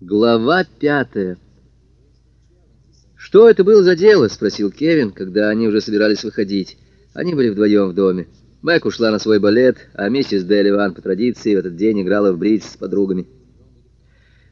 Глава пятая «Что это было за дело?» — спросил Кевин, когда они уже собирались выходить. Они были вдвоем в доме. Мэг ушла на свой балет, а миссис Делливан по традиции в этот день играла в бридж с подругами.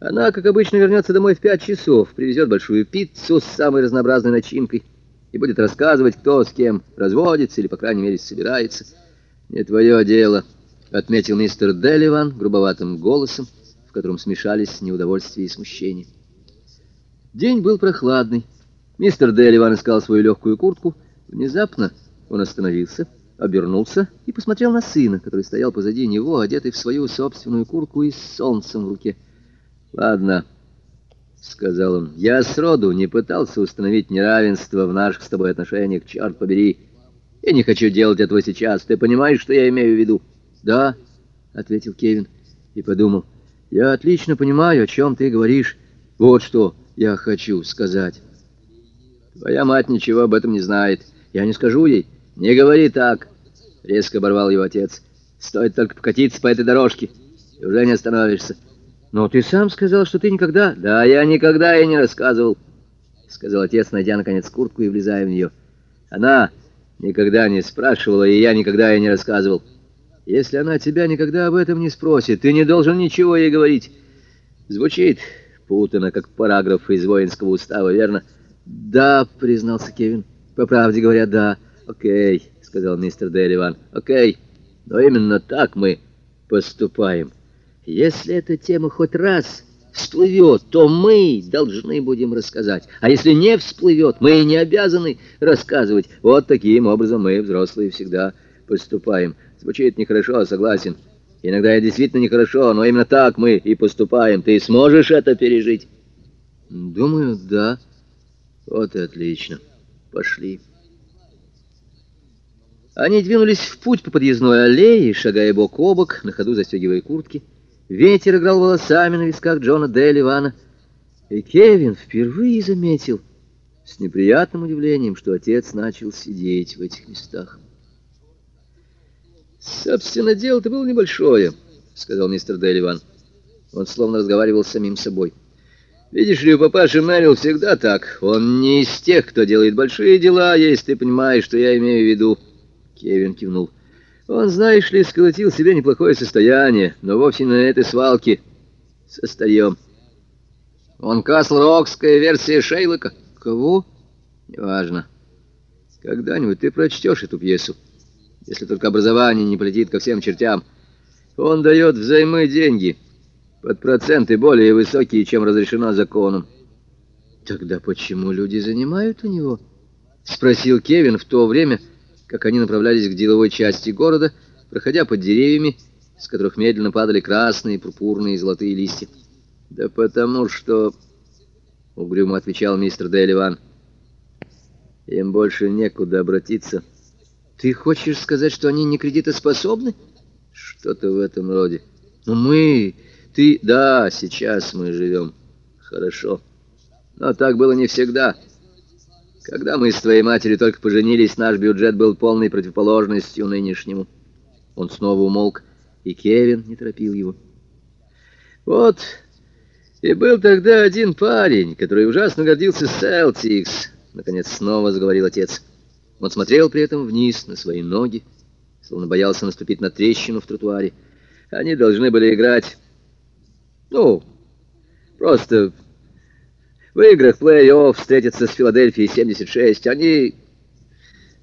Она, как обычно, вернется домой в пять часов, привезет большую пиццу с самой разнообразной начинкой и будет рассказывать, кто с кем разводится или, по крайней мере, собирается. «Не твое дело», — отметил мистер Делливан грубоватым голосом, котором смешались неудовольствие и смущение. День был прохладный. Мистер Делливан искал свою легкую куртку. Внезапно он остановился, обернулся и посмотрел на сына, который стоял позади него, одетый в свою собственную куртку и с солнцем в руке. «Ладно», — сказал он, — «я сроду не пытался установить неравенство в наших с тобой отношениях, черт побери. Я не хочу делать этого сейчас. Ты понимаешь, что я имею в виду?» «Да», — ответил Кевин и подумал, — «я отлично понимаю, о чем ты говоришь. Вот что я хочу сказать». «Твоя мать ничего об этом не знает. Я не скажу ей. Не говори так», — резко оборвал его отец. «Стоит только покатиться по этой дорожке, и уже не остановишься». «Но ты сам сказал, что ты никогда...» «Да, я никогда и не рассказывал», — сказал отец, найдя, наконец, куртку и влезая в нее. «Она никогда не спрашивала, и я никогда ей не рассказывал. Если она тебя никогда об этом не спросит, ты не должен ничего ей говорить. Звучит путано, как параграф из воинского устава, верно?» «Да», — признался Кевин. «По правде говоря, да». «Окей», — сказал мистер Делливан. «Окей, но именно так мы поступаем». Если эта тема хоть раз всплывет, то мы должны будем рассказать. А если не всплывет, мы не обязаны рассказывать. Вот таким образом мы, взрослые, всегда поступаем. Звучит нехорошо, согласен. Иногда я действительно нехорошо, но именно так мы и поступаем. Ты сможешь это пережить? Думаю, да. Вот и отлично. Пошли. Они двинулись в путь по подъездной аллее, шагая бок о бок, на ходу застегивая куртки. Ветер играл волосами на висках Джона Де Ливана. И Кевин впервые заметил с неприятным удивлением, что отец начал сидеть в этих местах. «Собственно, дело-то было небольшое», — сказал мистер Де Ливан. Он словно разговаривал с самим собой. «Видишь ли, у папаши Мэрил всегда так. Он не из тех, кто делает большие дела, если ты понимаешь, что я имею в виду». Кевин кивнул. Он, знаешь ли, сколотил себе неплохое состояние, но вовсе не на этой свалке со старьем. Он Касл-Рокская версия Шейлока. Кого? Неважно. Когда-нибудь ты прочтешь эту пьесу, если только образование не полетит ко всем чертям. Он дает взаймы деньги под проценты более высокие, чем разрешено законом. Тогда почему люди занимают у него? Спросил Кевин в то время, как они направлялись к деловой части города, проходя под деревьями, с которых медленно падали красные, пурпурные и золотые листья. «Да потому что...» — угрюмо отвечал мистер Делливан. «Им больше некуда обратиться». «Ты хочешь сказать, что они не кредитоспособны?» «Что-то в этом роде». «Но мы... Ты... Да, сейчас мы живем. Хорошо. Но так было не всегда». Когда мы с твоей матерью только поженились, наш бюджет был полной противоположностью нынешнему. Он снова умолк, и Кевин не торопил его. Вот, и был тогда один парень, который ужасно гордился Селтикс, наконец снова заговорил отец. Он смотрел при этом вниз на свои ноги, словно боялся наступить на трещину в тротуаре. Они должны были играть, ну, просто в играх плей-офф встретятся с Филадельфией 76. Они,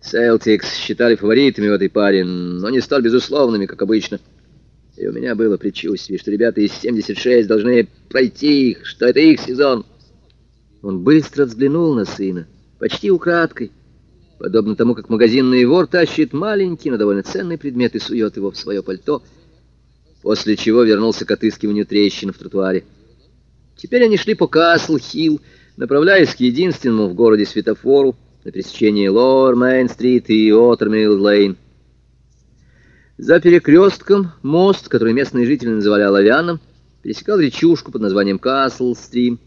Селтикс, считали фаворитами в этой паре, но не столь безусловными, как обычно. И у меня было предчувствие, что ребята из 76 должны пройти их, что это их сезон. Он быстро взглянул на сына, почти украдкой, подобно тому, как магазинный вор тащит маленький, но довольно ценный предмет и сует его в свое пальто, после чего вернулся к отыскиванию трещин в тротуаре. Теперь они шли по Касл-Хилл, направляясь к единственному в городе светофору на пересечении Лор-Мейн-стрит и Отермилл-Лейн. За перекрестком мост, который местные жители называли Оловянным, пересекал речушку под названием Касл-Стрим.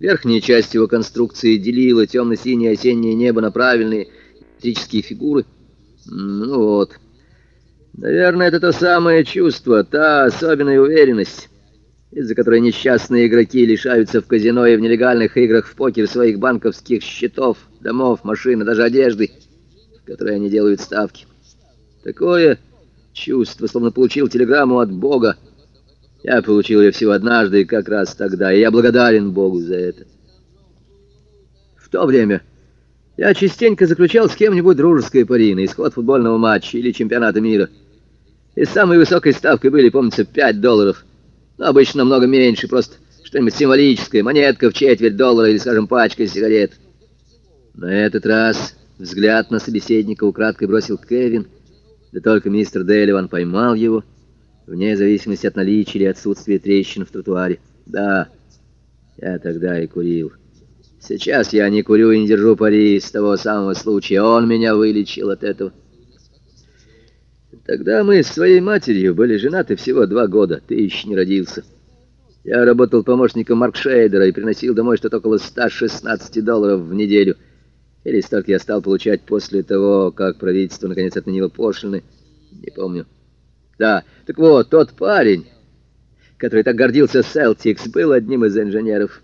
Верхняя часть его конструкции делила темно-синее осеннее небо на правильные электрические фигуры. Ну вот. Наверное, это то самое чувство, та особенная уверенность из-за которой несчастные игроки лишаются в казино и в нелегальных играх в покер своих банковских счетов, домов, машин даже одежды, в которой они делают ставки. Такое чувство, словно получил телеграмму от Бога. Я получил ее всего однажды, как раз тогда, и я благодарен Богу за это. В то время я частенько заключал с кем-нибудь дружеское пари на исход футбольного матча или чемпионата мира. И самой высокой ставкой были, помнится, 5 долларов. Но обычно намного меньше, просто что-нибудь символическое, монетка в четверть доллара или, скажем, пачка сигарет. На этот раз взгляд на собеседника украдкой бросил Кевин, да только мистер Делливан поймал его, вне зависимости от наличия или отсутствия трещин в тротуаре. Да, я тогда и курил. Сейчас я не курю и не держу пари с того самого случая. Он меня вылечил от этого. Тогда мы с своей матерью были женаты всего два года. Ты еще не родился. Я работал помощником Маркшейдера и приносил домой что-то около 116 долларов в неделю. Или столько я стал получать после того, как правительство наконец отменило пошлины. Не помню. Да, так вот, тот парень, который так гордился Селтикс, был одним из инженеров.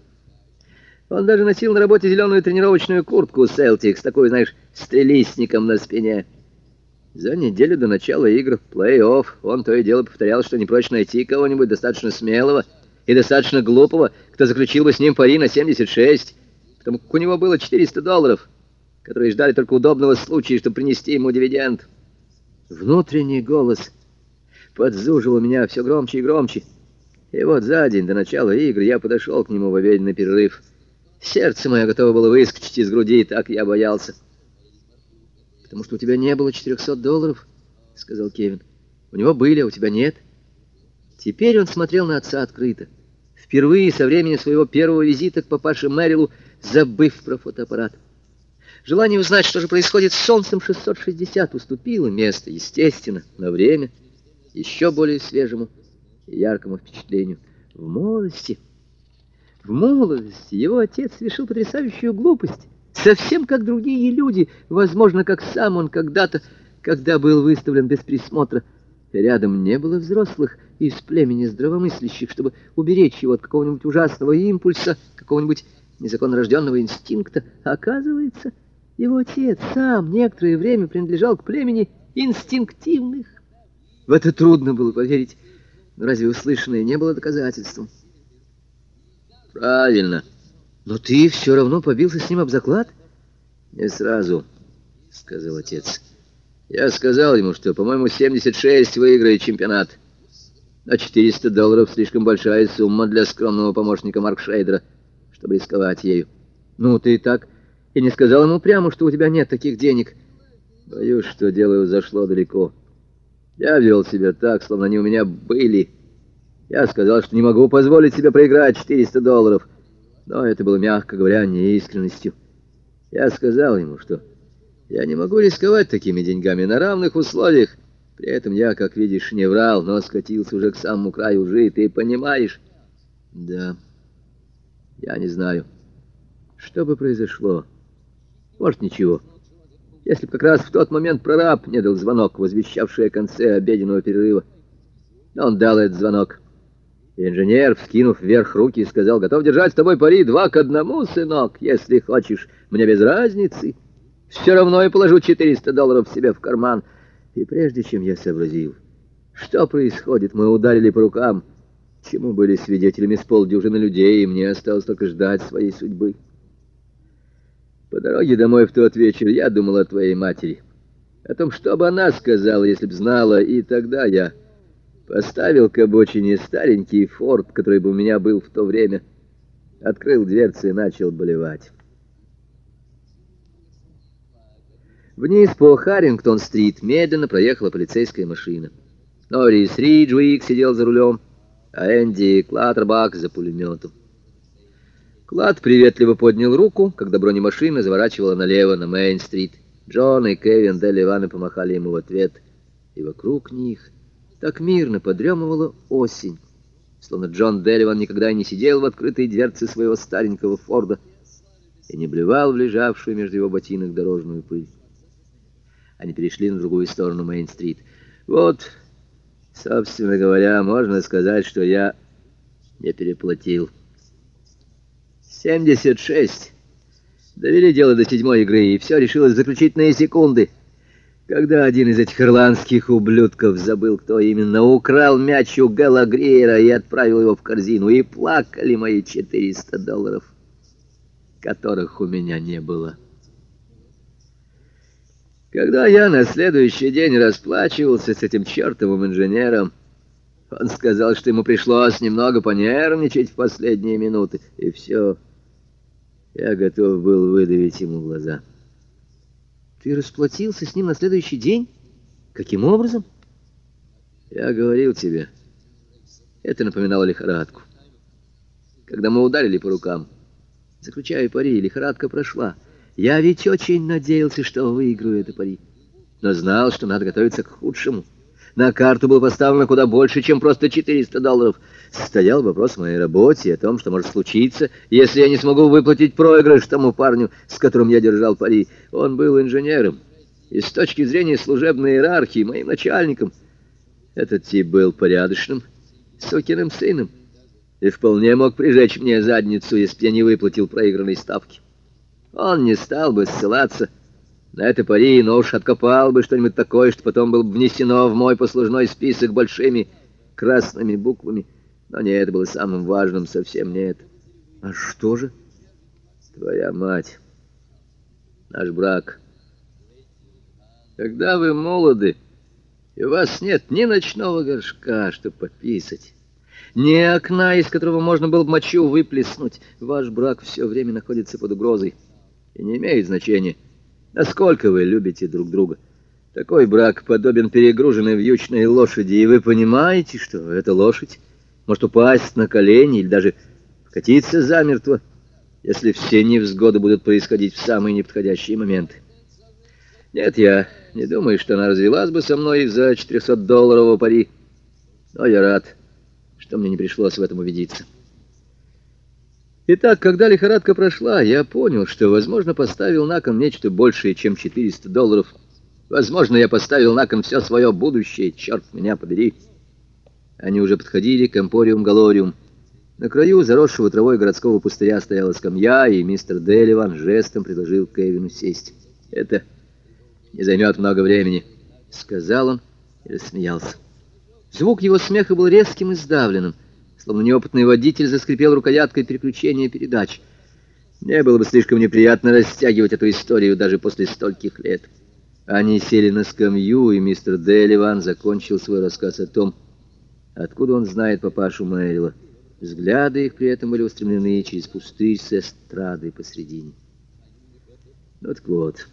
Он даже носил на работе зеленую тренировочную куртку Селтикс, такую, знаешь, с трелистником на спине. За неделю до начала игр плей-офф он то и дело повторял, что не прочь найти кого-нибудь достаточно смелого и достаточно глупого, кто заключил бы с ним пари на 76, потому как у него было 400 долларов, которые ждали только удобного случая, чтобы принести ему дивиденд. Внутренний голос подзуживал меня все громче и громче. И вот за день до начала игр я подошел к нему в обеденный перерыв — Сердце мое готово было выскочить из груди, так я боялся. «Потому что у тебя не было 400 долларов», — сказал Кевин. «У него были, а у тебя нет». Теперь он смотрел на отца открыто. Впервые со времени своего первого визита к папаше Мэрилу, забыв про фотоаппарат. Желание узнать, что же происходит с Солнцем 660, уступило место, естественно, на время, еще более свежему и яркому впечатлению. В молодости... В молодости его отец совершил потрясающую глупость, совсем как другие люди, возможно, как сам он когда-то, когда был выставлен без присмотра. Рядом не было взрослых из племени здравомыслящих, чтобы уберечь его от какого-нибудь ужасного импульса, какого-нибудь незаконно рожденного инстинкта. Оказывается, его отец сам некоторое время принадлежал к племени инстинктивных. В это трудно было поверить, но разве услышанное не было доказательством? Правильно. Но ты все равно побился с ним об заклад? Не сразу, сказал отец. Я сказал ему, что, по-моему, 76 выиграет чемпионат. А 400 долларов слишком большая сумма для скромного помощника Маркшейдера, чтобы рисковать ею. Ну, ты так и не сказал ему прямо, что у тебя нет таких денег. Боюсь, что дело зашло далеко. Я вел себя так, словно они у меня были. Я сказал, что не могу позволить себе проиграть 400 долларов, но это было, мягко говоря, неискренностью. Я сказал ему, что я не могу рисковать такими деньгами на равных условиях. При этом я, как видишь, не врал, но скатился уже к самому краю лжи, ты понимаешь? Да, я не знаю. Что бы произошло? Может, ничего. Если бы как раз в тот момент прораб не дал звонок, возвещавший о конце обеденного перерыва. Он дал этот звонок. Инженер, вскинув вверх руки, сказал, «Готов держать с тобой пари два к одному, сынок, если хочешь. Мне без разницы. Все равно я положу 400 долларов себе в карман». И прежде чем я сообразил, что происходит, мы ударили по рукам, чему были свидетелями с полдюжины людей, и мне осталось только ждать своей судьбы. По дороге домой в тот вечер я думал о твоей матери, о том, что бы она сказала, если б знала, и тогда я... Поставил к обочине старенький форт, который бы у меня был в то время. Открыл дверцы и начал болевать. Вниз по Харрингтон-стрит медленно проехала полицейская машина. Норрис Риджуик сидел за рулем, а Энди Клаттербак за пулеметом. Клад приветливо поднял руку, когда бронемашина заворачивала налево на Мейн-стрит. Джон и Кевин Делли Ваны помахали ему в ответ, и вокруг них так мирно подремывала осень, словно Джон Делливан никогда не сидел в открытой дверце своего старенького Форда и не блевал в лежавшую между его ботинок дорожную пыль. Они перешли на другую сторону Мейн-стрит. «Вот, собственно говоря, можно сказать, что я не переплатил. 76. Довели дело до седьмой игры, и все решилось в заключительные секунды. Когда один из этих ирландских ублюдков забыл, кто именно, украл мяч у Гэлла Гриера и отправил его в корзину, и плакали мои 400 долларов, которых у меня не было. Когда я на следующий день расплачивался с этим чертовым инженером, он сказал, что ему пришлось немного понервничать в последние минуты, и все. Я готов был выдавить ему глаза. Ты расплатился с ним на следующий день? Каким образом? Я говорил тебе. Это напоминало лихорадку. Когда мы ударили по рукам, заключая пари, лихорадка прошла. Я ведь очень надеялся, что выиграю это пари, но знал, что надо готовиться к худшему. На карту было поставлено куда больше, чем просто 400 долларов. Стоял вопрос о моей работе о том, что может случиться, если я не смогу выплатить проигрыш тому парню, с которым я держал пари. Он был инженером, и с точки зрения служебной иерархии моим начальником. Этот тип был порядочным, сукиным сыном, и вполне мог прижечь мне задницу, если я не выплатил проигранной ставки. Он не стал бы ссылаться на это пари, но уж откопал бы что-нибудь такое, что потом было бы внесено в мой послужной список большими красными буквами. Но не это было самым важным, совсем не это. А что же? Твоя мать. Наш брак. Когда вы молоды, и у вас нет ни ночного горшка, чтобы пописать, ни окна, из которого можно было бы мочу выплеснуть, ваш брак все время находится под угрозой. И не имеет значения, насколько вы любите друг друга. Такой брак подобен перегруженной вьючной лошади, и вы понимаете, что эта лошадь может упасть на колени или даже вкатиться замертво, если все невзгоды будут происходить в самые неподходящие моменты. Нет, я не думаю, что она развелась бы со мной из-за 400-долларового пари, но я рад, что мне не пришлось в этом убедиться. Итак, когда лихорадка прошла, я понял, что, возможно, поставил на кон нечто большее, чем 400 долларов. Возможно, я поставил на кон все свое будущее, черт меня побери. Они уже подходили к Эмпориум Галориум. На краю заросшего травой городского пустыря стояла скамья, и мистер Деливан жестом предложил Кевину сесть. «Это не займет много времени», — сказал он и рассмеялся. Звук его смеха был резким и сдавленным, словно неопытный водитель заскрипел рукояткой переключения передач. Мне было бы слишком неприятно растягивать эту историю даже после стольких лет. Они сели на скамью, и мистер Деливан закончил свой рассказ о том, Откуда он знает папашу Мэрила? Взгляды их при этом были устремлены через пустырь с эстрадой посредине. Ну так вот.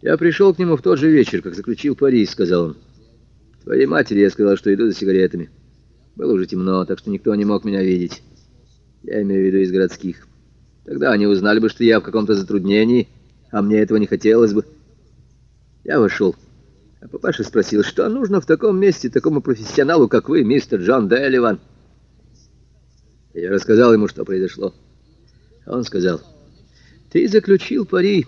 Я пришел к нему в тот же вечер, как заключил пари, сказал он. Твоей матери я сказал, что иду за сигаретами. Было уже темно, так что никто не мог меня видеть. Я имею в виду из городских. Тогда они узнали бы, что я в каком-то затруднении, а мне этого не хотелось бы. Я вошел. А папаша спросил, что нужно в таком месте такому профессионалу, как вы, мистер Джон Делливан. Я рассказал ему, что произошло. Он сказал, ты заключил пари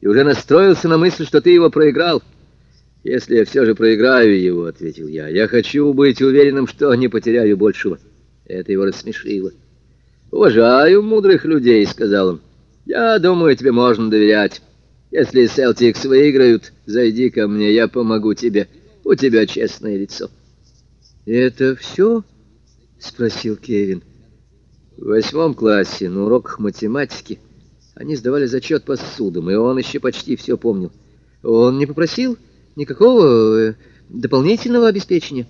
и уже настроился на мысль, что ты его проиграл. Если я все же проиграю его, — ответил я, — я хочу быть уверенным, что не потеряю большего. Это его рассмешило. «Уважаю мудрых людей», — сказал он. «Я думаю, тебе можно доверять». Если Селтикс выиграют, зайди ко мне, я помогу тебе. У тебя честное лицо. Это все? Спросил Кевин. В восьмом классе на уроках математики они сдавали зачет по судам, и он еще почти все помнил. Он не попросил никакого э, дополнительного обеспечения?